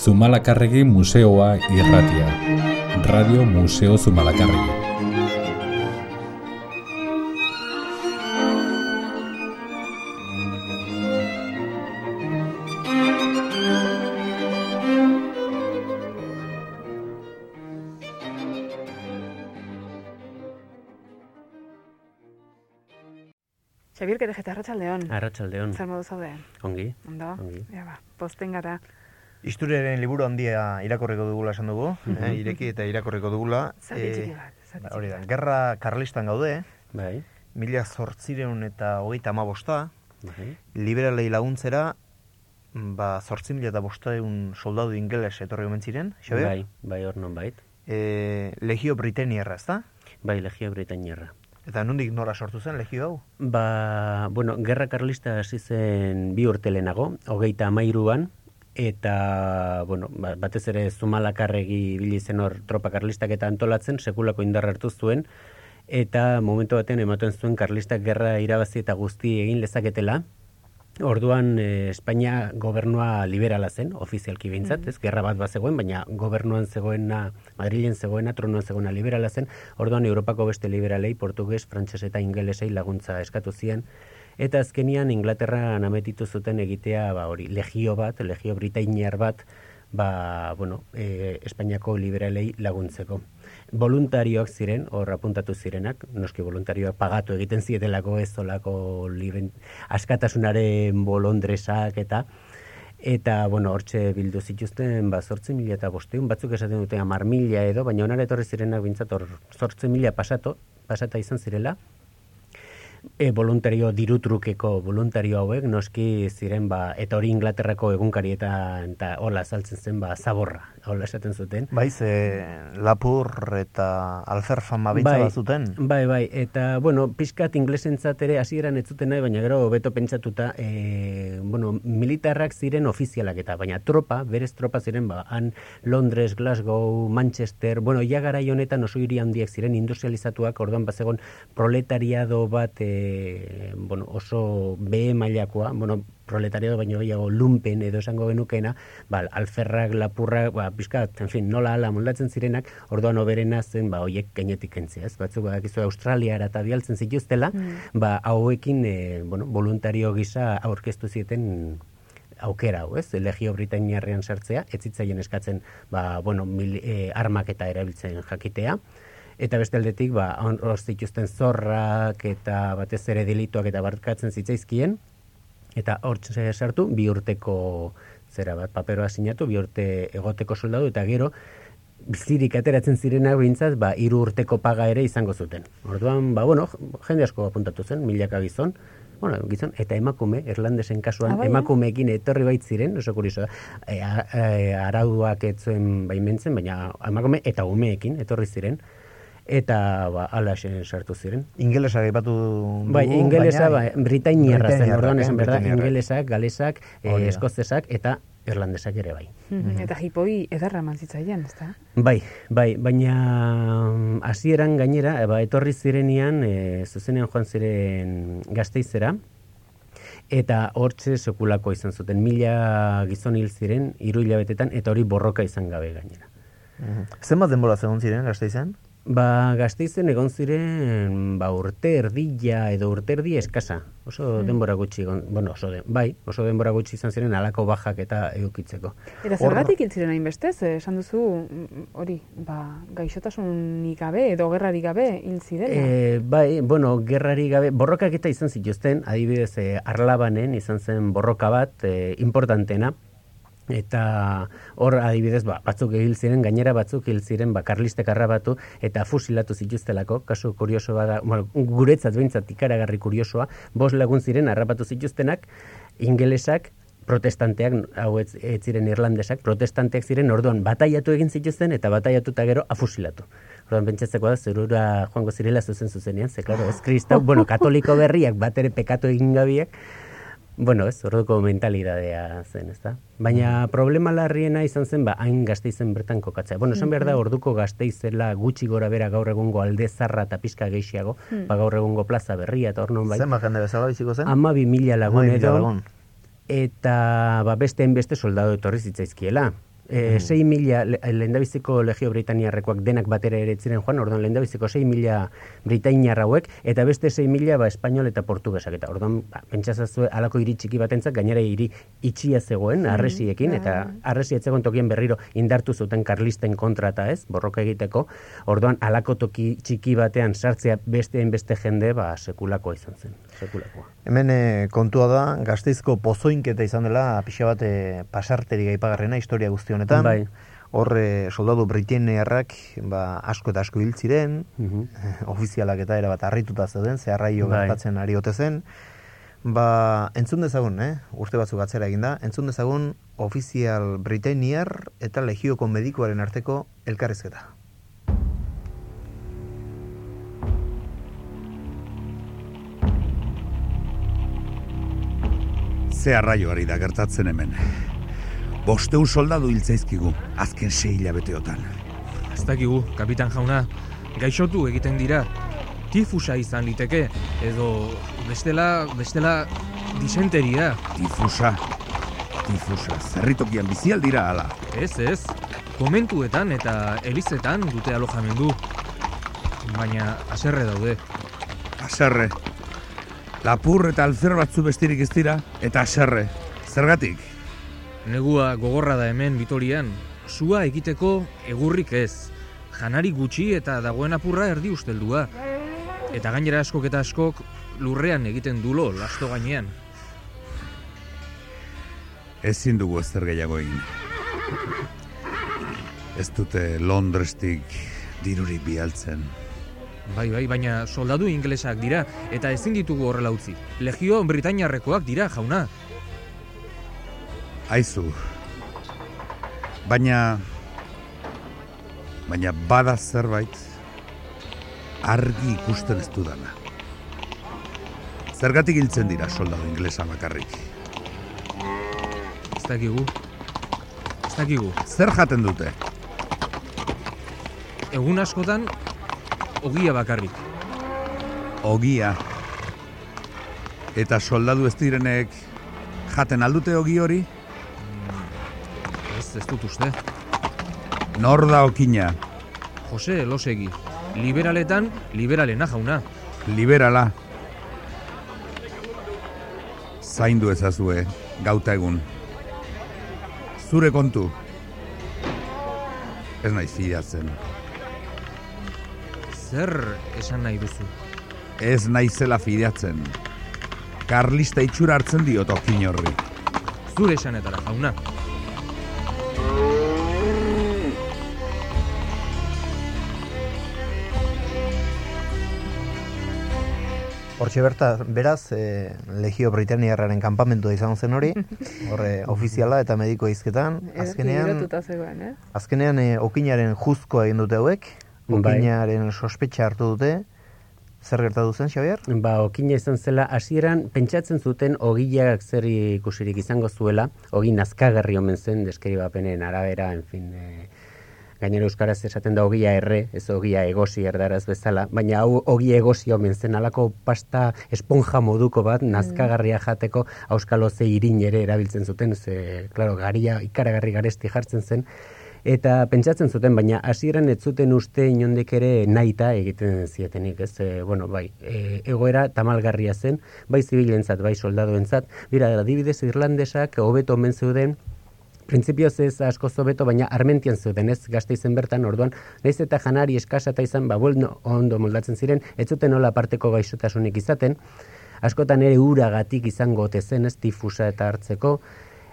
Zumalakarregi Museoa irratia. Radio Museo Zumalakarregi. Xabier, kere jeta, arratxaldeon. Arratxaldeon. Zer modu zaude? Ongi. Ondo? Ongi. Ja ba, posten gara. Historiaren liburu handia irakorreko dugula esan dugu, eh, ireki eta irakorreko dugula. Zati Eh, txiki bat, ba, hori da, gerra karlistan gaude, Bai. mila zortzireun eta hogeita amabosta, Bai. liberalei laguntzera, ba, zortzi mila eta bostaeun soldadu ingeles etorri omen ziren, Xabier? Bai, bai hor non bait. Eh, legio Britaniarra, ezta? Bai, Legio Britainiarra. Eta nondik nora sortu zen legio hau? Ba, bueno, Gerra Karlista hasi zen bi urte lehenago, hogeita amairuan, eta, bueno, ba- batez ere Zumalakarregi ibili zen hor tropa karlistak eta antolatzen, sekulako indarra hartu zuen, eta momentu baten ematen zuen karlistak gerra irabazi eta guzti egin lezaketela, Orduan eh, Espainia gobernua liberala zen, ofizialki behintzat, ez gerra bat bazegoen, baina gobernuan zegoena, Madrilen zegoena, tronuan zegoena liberala zen. Orduan Europako beste liberalei, portugues, frantses eta ingelesei laguntza eskatu zien. Eta azkenian Inglaterra nametitu zuten egitea, ba hori, legio bat, legio britainiar bat, ba, bueno, e, Espainiako liberalei laguntzeko. Voluntarioak ziren, hor apuntatu zirenak, noski voluntarioak pagatu egiten zietelako ez olako liben, askatasunaren bolondresak eta eta, bueno, hortxe bildu zituzten, ba, zortzi mila eta bosteun, batzuk esaten dute amar mila edo, baina onara etorri zirenak bintzat hor zortzi mila pasato, pasata izan zirela, e, voluntario dirutrukeko voluntario hauek noski ziren ba eta hori Inglaterrako egunkarietan eta hola saltzen zen ba zaborra hola esaten zuten Bai, ze Lapur eta Alfer fama bitza bat zuten. Bai, bai, eta, bueno, pixkat inglesentzat ere hasieran ez zuten nahi, baina gero beto pentsatuta, e, bueno, militarrak ziren ofizialak eta, baina tropa, berez tropa ziren, ba, han Londres, Glasgow, Manchester, bueno, ja garai honetan oso hiri handiak ziren industrializatuak, orduan bazegon proletariado bat, e, bueno, oso behe mailakoa, bueno, proletariado baino gehiago lumpen edo esango genukena, ba, alferrak, lapurrak, ba, pixkat, en fin, nola ala moldatzen zirenak, orduan oberena zen, ba, hoiek gainetik kentzea, ez? Batzuk badakizu Australiara eta bialtzen zituztela, ba, hauekin, e, bueno, voluntario gisa aurkeztu zieten aukera hau, ez? Legio Britainiarrean sartzea, ez zitzaien eskatzen, ba, bueno, mil, e, armak eta erabiltzen jakitea, Eta beste aldetik, ba, hor zituzten zorrak eta batez ere delituak eta barkatzen zitzaizkien, eta hor sartu bi urteko zera bat paperoa sinatu bi urte egoteko soldadu eta gero zirik ateratzen zirenak behintzat ba hiru urteko paga ere izango zuten. Orduan ba bueno, jende asko apuntatu zen, milaka gizon. Bueno, gizon eta emakume, Irlandesen kasuan Ah, bai, eh? emakumeekin etorri baitziren, oso kurioso da. E, a- e, arauduak ez zuen baimentzen, baina emakume eta umeekin etorri ziren eta ba hala sartu ziren. Ingelesak aipatu dugu, Bai, ingelesa, baina- ba, Britainiarra zen, orduan eh, esan berda, ingelesak, galesak, eh, da. eskozesak eta irlandesak ere bai. Mhm, Eta jipoi edarra eman zitzaien, ezta? Bai, bai, baina mm, hasieran gainera, ba, etorri zirenean, e, zuzenean joan ziren gazteizera, eta hortze sekulako izan zuten, mila gizon hil ziren, hiru hilabetetan, eta hori borroka izan gabe gainera. Mhm. Zenbat denbora zegoen ziren, gazte izan? Ba, gazteizen egon ziren, ba, urte erdila edo urte erdi eskasa. Oso denbora gutxi, egon, bueno, oso den, bai, oso denbora gutxi izan ziren alako bajak eta edukitzeko. Eta zergatik hil ziren hainbeste, ze esan duzu mm, hori, ba, gaixotasunik gabe edo gerrarik gabe hil zirela. E, bai, bueno, gerrari gabe, borrokak eta izan zituzten, adibidez, e, arlabanen izan zen borroka bat, e, importantena, eta hor adibidez ba, batzuk hil ziren, gainera batzuk hil ziren ba, karlistek arrabatu eta fusilatu zituztelako, kasu kurioso bada, bueno, guretzat behintzat ikaragarri kuriosoa, bos lagun ziren arrapatu zituztenak, ingelesak, protestanteak, hau ez, ez ziren irlandesak, protestanteak ziren orduan bataiatu egin zituzten eta bataiatu eta gero afusilatu. Orduan pentsatzeko da, zerura joango zirela zuzen zuzenean, ze, klaro, ez kristau, bueno, katoliko berriak, bat ere pekatu egin gabiak, Bueno, ez, orduko mentalidadea zen, ezta? Baina problema larriena izan zen, ba, hain gazteizen bertan kokatzea. Bueno, esan behar da, orduko gazteizela gutxi gora bera gaur egungo alde zarra eta pizka gehiago, ba, gaur egungo plaza berria eta hor non bai. Zenbat jende bezala biziko zen? Ama bi mila lagun edo, lagun. eta ba, beste beste soldado etorri zitzaizkiela. E, 6 mila, le- lehendabiziko legio Britaniarrekoak denak batera ere ziren joan, orduan lehendabiziko 6 mila Britainiar hauek, eta beste 6 mila ba, espainol eta portugesak. Eta orduan, ba, pentsazazue, alako hiri txiki batentzat, gainera hiri itxia zegoen, arresiekin, eta arresi ez zegoen tokien berriro indartu zuten karlisten kontra eta ez, borroka egiteko, orduan alako toki txiki batean sartzea beste beste jende, ba, sekulakoa izan zen, sekulakoa. Hemen eh, kontua da, gazteizko pozoinketa izan dela pixa bat eh, pasarteri gaipagarrena historia guzti honetan. Bai. Hor eh, soldadu britainiarrak ba, asko eta asko hil ziren, Mhm. ofizialak eta erabat harrituta zeuden, zeharraio Bai. gertatzen ari ote zen. Ba, entzun dezagun, eh? urte batzuk atzera eginda, entzun dezagun ofizial britainiar eta legioko medikoaren arteko elkarrizketa. Ze arraio ari da gertatzen hemen. Bosteun soldadu hiltzaizkigu, azken sei hilabeteotan. Ez dakigu, kapitan jauna, gaixotu egiten dira. Tifusa izan liteke, edo bestela, bestela disenteria. Tifusa, tifusa, zerritokian bizialdira ala. Ez, ez, komentuetan eta elizetan dute alojamendu. Baina aserre daude. Aserre. Lapur eta alzer batzu bestirik ez dira, eta aserre. Zergatik? Negua gogorra da hemen Vitorian, sua egiteko egurrik ez. Janari gutxi eta dagoen apurra erdi usteldua. Eta gainera askok eta askok lurrean egiten dulo lasto gainean. Ezin dugu ezer gehiago egin. Ez dute Londrestik dirurik bialtzen. Bai, bai, baina soldadu inglesak dira eta ezin ditugu horrela utzi. Legio Britainiarrekoak dira, jauna. Aizu. Baina... Baina bada zerbait argi ikusten ez dudana. Zergatik hiltzen dira soldadu inglesa bakarrik. Ez dakigu. Ez dakigu. Zer jaten dute? Egun askotan, ogia bakarrik. Ogia. Eta soldadu ez direnek jaten aldute ogi hori? Ez, dut uste. Nor da okina? Jose Elosegi. Liberaletan, liberalena jauna. Liberala. Zaindu ezazue, gauta egun. Zure kontu. Ez naiz fidatzen. Zer esan nahi duzu? Ez naizela fidatzen. Karlista itxura hartzen diot okin horri. Zure esanetara, jauna. Hortxe berta, beraz, e, Legio Britaniarraren kanpamentua izan zen hori, horre ofiziala eta mediko izketan, azkenean, zegoen, eh? azkenean e, okinaren juzkoa egin dute hauek, Bai. okinaren sospetxa hartu dute, zer gertatu zen, Xavier? Ba, okina izan zela, hasieran pentsatzen zuten ogiak zer ikusirik izango zuela, ogi nazkagarri omen zen, deskribapenen arabera, en fin, e, gainera euskaraz esaten da ogia erre, ez ogia egosi erdaraz bezala, baina hau ogi egosi omen zen, alako pasta esponja moduko bat, nazkagarria jateko, auskalo ze irin ere erabiltzen zuten, ze, klaro, garia ikaragarri garesti jartzen zen, Eta pentsatzen zuten, baina hasieran ez zuten uste inondik ere nahita egiten zietenik, ez? E, bueno, bai, e, egoera tamalgarria zen, bai zibilentzat, bai soldaduentzat. Bira, adibidez irlandesak hobeto omen zeuden, Printzipioz ez asko zobeto, baina armentian zeuden, ez? Gazte izen bertan, orduan, nahiz eta janari eskasata izan, ba, bueno, ondo moldatzen ziren, ez zuten nola parteko gaixotasunik izaten, askotan ere uragatik izango ote zen, ez? Tifusa eta hartzeko,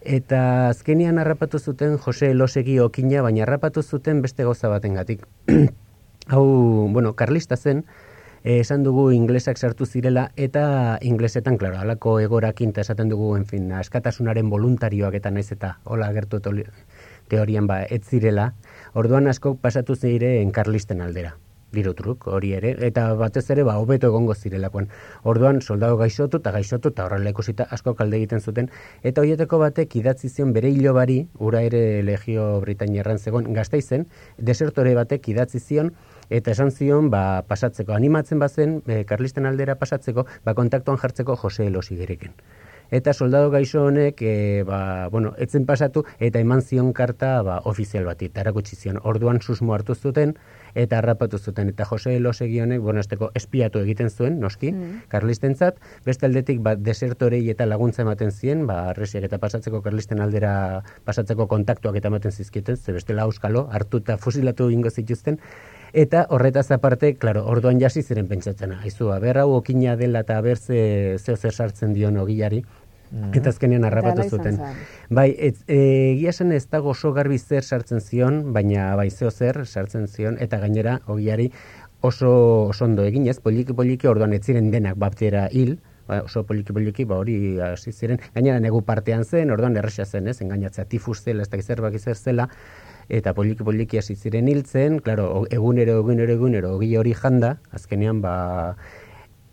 Eta azkenian harrapatu zuten Jose Elosegi okina, baina harrapatu zuten beste gauza batengatik. Hau, bueno, karlista zen, esan dugu inglesak sartu zirela, eta inglesetan, klaro, alako egorakin eta esaten dugu, en fin, askatasunaren voluntarioak eta naiz eta hola gertu toli- teorian ba, ez zirela, orduan asko pasatu ziren karlisten aldera dirutruk hori ere, eta batez ere ba hobeto egongo zirelakoan. Orduan soldado gaixotu eta gaixotu eta horrela ikusita asko kalde egiten zuten eta hoietako batek idatzi zion bere hilobari, ura ere legio Britainiarran zegoen gaztaizen, desertore batek idatzi zion eta esan zion ba, pasatzeko animatzen bazen e, Karlisten aldera pasatzeko, ba kontaktuan jartzeko Jose Elosigerekin. Eta soldado gaixo honek, e, ba, bueno, etzen pasatu, eta eman zion karta ba, ofizial bati, eta erakutsi zion. Orduan susmo hartu zuten, eta harrapatu zuten. Eta Jose Elosegi honek, bueno, esteko espiatu egiten zuen, noski, Mm. karlistentzat, beste aldetik, ba, desertorei eta laguntza ematen zien, ba, arresiak eta pasatzeko karlisten aldera pasatzeko kontaktuak eta ematen zizkieten, ze bestela auskalo, hartu eta fusilatu ingo zituzten, Eta horretaz aparte, claro, orduan jasi ziren pentsatzen, aizu, aber hau okina dela eta aber ze, zeo zer sartzen dion ogilari, eta azkenean harrapatu zuten. Bai, ez, e, egia esan ez dago oso garbi zer sartzen zion, baina bai zeo zer sartzen zion, eta gainera ogiari oso, oso ondo eginez, poliki poliki orduan ez ziren denak baptera hil, ba, oso poliki poliki, ba hori hasi ziren, gainera negu partean zen, orduan erresa zen, ez, engainatzea tifus zela, ez da zerbak izer zela, eta poliki poliki hasi ziren hiltzen, claro, egunero, egunero, egunero, ogi hori janda, azkenean, ba,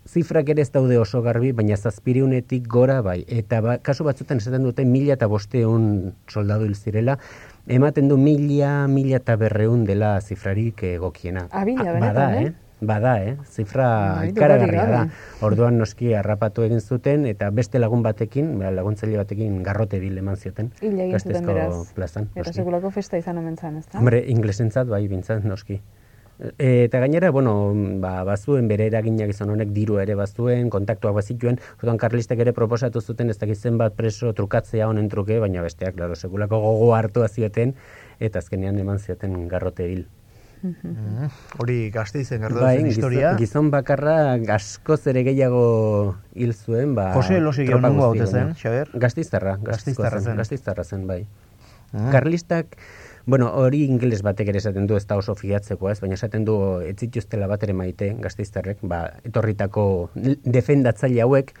zifrak ere ez daude oso garbi, baina zazpiriunetik gora bai. Eta ba, kasu batzutan esaten dute mila eta bosteun soldadu hil zirela, ematen du mila, mila eta berreun dela zifrarik egokiena. Abila, Ah, benetan, bada, eh? Bada, eh? Zifra Bai, ikaragarria da. Orduan noski harrapatu egin zuten eta beste lagun batekin, ba, laguntzaile batekin garrote bil eman zioten. Beraz. plazan. Eta noski. sekulako festa izan omen zan, ezta? Hombre, inglesentzat bai bintzat noski. E, eta gainera, bueno, ba, bazuen bere eragina gizon honek diru ere bazuen, kontaktuak bazituen, orduan karlistek ere proposatu zuten ez dakit zenbat preso trukatzea honen truke, baina besteak, claro, sekulako gogo hartu zioten eta azkenean eman zioten garrote hil. Hori gazteizen gertatu Bai, historia. gizon, gizon bakarra askoz ere gehiago hil zuen, ba... Jose tropa nongo haute zen, Xaber? Gasteiztarra Gasteiztarra zen. Gasteiztarra zen, bai. Ah. Karlistak, bueno, hori ingeles batek ere esaten du, ez da oso fiatzeko, ez, baina esaten du ez zituztela bat ere maite, gasteiztarrek, ba, etorritako defendatzaile hauek,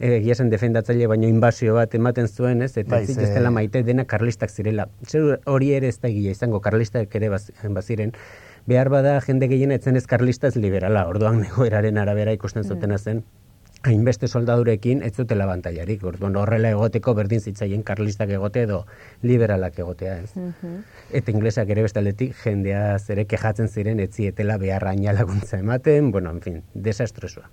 egia zen defendatzaile baino inbasio bat ematen zuen, ez, eta Bai, ez ze- zituztela maite dena karlistak zirela. Zer hori ere ez da egia izango, karlistak ere baz, baziren, behar bada jende gehiena etzen ez karlista ez liberala, orduan egoeraren arabera ikusten zutena zen, hainbeste soldadurekin ez zutela bantailarik. Orduan horrela egoteko berdin zitzaien karlistak egote edo liberalak egotea ez. Mhm. Eta inglesak ere bestaldetik jendea zere kejatzen ziren ez zietela beharra laguntza ematen, bueno, en fin, desastrosua.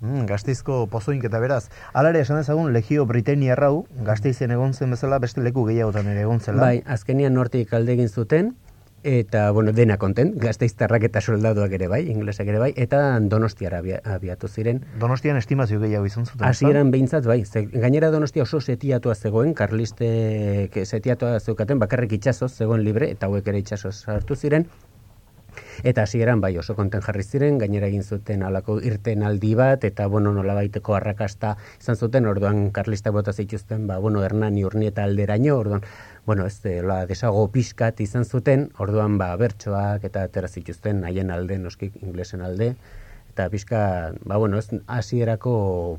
Mm, gazteizko pozoinketa beraz. Hala ere, esan dezagun, legio Britainia rau, gazteizen egon zen bezala, beste leku gehiagotan ere egon zela. Bai, azkenian nortik alde egin zuten, eta, bueno, dena kontent, gazteiztarrak eta soldaduak ere bai, inglesak ere bai, eta donostiara abia- abiatu ziren. Donostian estimazio gehiago izan zuten. Hasieran behintzat, bai, ze, gainera donostia oso setiatua zegoen, karlistek setiatua zeukaten, bakarrik itxasoz zegoen libre, eta hauek ere itxasoz hartu ziren, Eta hasieran bai oso konten jarri ziren, gainera egin zuten halako irten aldi bat, eta bueno, nolabaiteko arrakasta izan zuten, orduan karlistak bota zituzten, ba, bueno, Hernani urnieta alderaino, orduan, bueno, ez de, la desago pixkat izan zuten, orduan, ba, bertsoak eta atera zituzten, haien alde, noski inglesen alde, eta pixka, ba, bueno, ez hasierako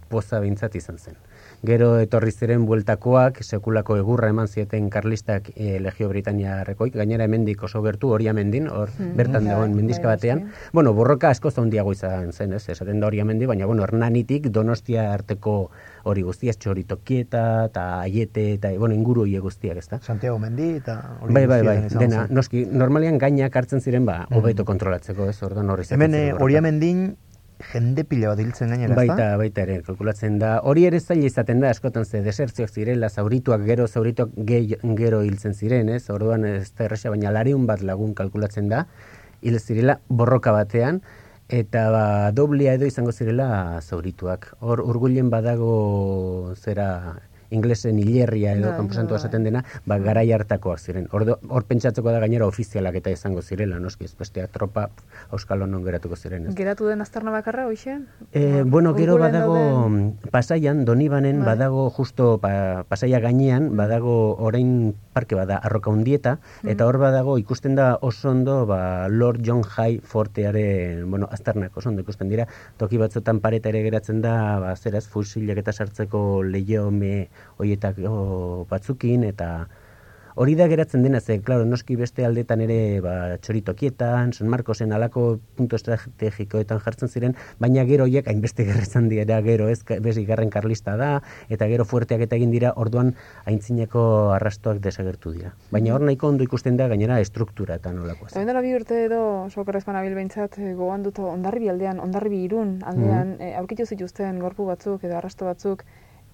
poza bintzat izan zen. Gero etorri ziren bueltakoak, sekulako egurra eman zieten karlistak e, Legio Britaniarrekoik, gainera hemendik oso gertu hori amendin, hor bertan bai, dagoen bai, mendizka bai, batean. bai. Bueno, borroka asko zondiago izan zen, ez, esaten da hori amendi, baina, bueno, Hernanitik Donostia arteko hori guztiaz, txoritokieta, eta aiete, eta, bueno, inguru hie guztiak, ez da? Santiago Mendi eta hori Bai, bai, bai, dena, zen. noski, normalian gainak hartzen ziren, ba, hobeto kontrolatzeko, ez, orduan horri Hemen eh, hori borroka. Jende pila bat hiltzen gainera, Baita, baita ere, kalkulatzen da. Hori ere zaila izaten da, askotan ze desertzioak zirela, zaurituak gero, zaurituak ge, gero hiltzen ziren, ez? Orduan ez da erresa, baina lariun bat lagun kalkulatzen da, hil zirela borroka batean, eta ba, doblea edo izango zirela zaurituak. Hor, urgulen badago zera inglesen hilerria edo Bai, kanposantua bai. esaten dena, ba, garai hartakoak ziren. Hor, hor pentsatzeko da gainera ofizialak eta izango zirela, noski, ez bestea tropa auskalo non geratuko ziren. Ez? Geratu den aztarna bakarra, hoxe? E, bueno, gero badago dauden- pasaian, donibanen Bai. badago justo pa, pasaia gainean, badago orain parke bada arroka hundieta, eta hor badago ikusten da oso ondo ba, Lord John High fortearen, bueno, aztarnak oso ondo ikusten dira, toki batzutan pareta ere geratzen da, ba, zeraz, fusilak eta sartzeko lehiome hoietak batzukin, eta hori da geratzen dena, ze, klaro, noski beste aldetan ere, ba, txoritokietan, San Marcosen alako punto estrategikoetan jartzen ziren, baina gero horiek hainbeste gerretzen dira, gero ez, ka- bez igarren karlista da, eta gero fuerteak eta egin dira, orduan aintzineko arrastoak desagertu dira. Baina hor nahiko ondo ikusten da, gainera, estruktura eta nolakoa. Eta dela bi urte edo sokorrez banabil behintzat eh, gogoan dut ondarribi aldean, ondarribi irun aldean, Mhm. eh, aurkitu zituzten gorpu batzuk edo arrasto batzuk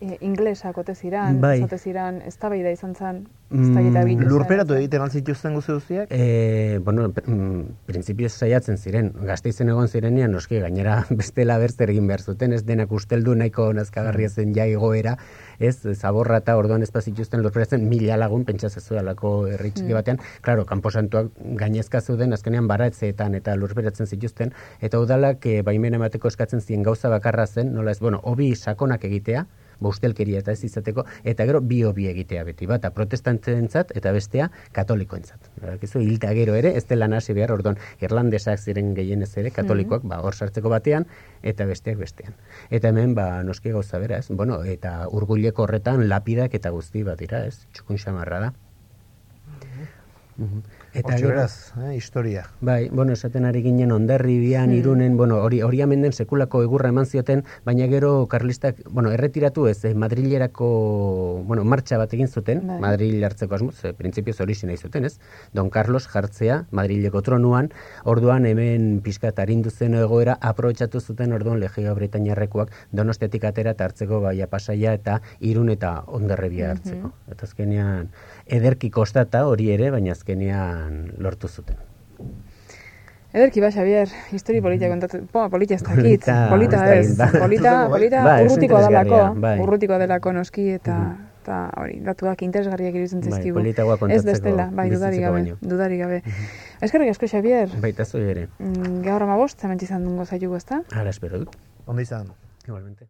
e, inglesak ote ziran, Bai. ote ziran, eztabaida izan zen, Mm, bila. Lurperatu egiten altzituzten guzti guztiak? E, bueno, mm, printzipioz saiatzen ziren, gazteizen egon zirenean, noski, gainera bestela berzer egin behar zuten, ez denak usteldu nahiko nazkagarria zen ja igoera, ez, zaborra eta orduan ez bazituzten lurperatzen mila lagun pentsa zezuelako herri txiki batean, claro, kanposantuak gainezka zeuden azkenean baratzeetan eta lurperatzen zituzten, eta udalak e, baimen emateko eskatzen zien gauza bakarra zen, nola ez, bueno, hobi sakonak egitea, ustelkeria eta ez izateko, eta gero bi hobi egitea beti, bata protestantentzat eta bestea katolikoentzat. Badakizu hilta gero ere, ez dela nasi behar, orduan, irlandesak ziren gehienez ere, katolikoak, ba, hor sartzeko batean, eta besteak bestean. Eta hemen, ba, noski gauza bera, ez? Bueno, eta urguleko horretan lapidak eta guzti bat dira, ez? Txukun xamarra da. Mhm. Eta Hortxe gero- beraz, eh, historia. Bai, bueno, esaten ari ginen ondarribian, irunen, bueno, hori hori den sekulako egurra eman zioten, baina gero karlistak, bueno, erretiratu ez, eh, Madrilerako, bueno, martxa bat egin zuten, Bai. Madril hartzeko asmoz, eh, printzipioz hori nahi zuten, ez? Don Carlos jartzea Madrileko tronuan, orduan hemen pixkat arindu zen egoera, aprobetxatu zuten orduan legio britainiarrekoak donostiatik atera eta hartzeko baia pasaia eta irun eta ondarrebia hartzeko. Eta azkenean, ederki kostata hori ere, baina azkenean lortu zuten. Ederki ba, Xavier, histori polita kontatu, po, polita ez dakit, Polita, polita ez ez, dakit, ba. polita, polita Ba, ez urrutikoa delako, bai. urrutikoa delako noski, eta, eta hori, datuak interesgarriak iruditzen Bai, zaizkigu. politagoa Ez kontatzeko, bestela, bai, dudarik bizitzeko gabe, baino. dudarik gabe. Eskerrik asko, Xavier, Baita zoi ere. mm, gaur ama bost, hemen izan dungo zaitugu, ezta? Hala espero dut. Ondo izan. Igualmente.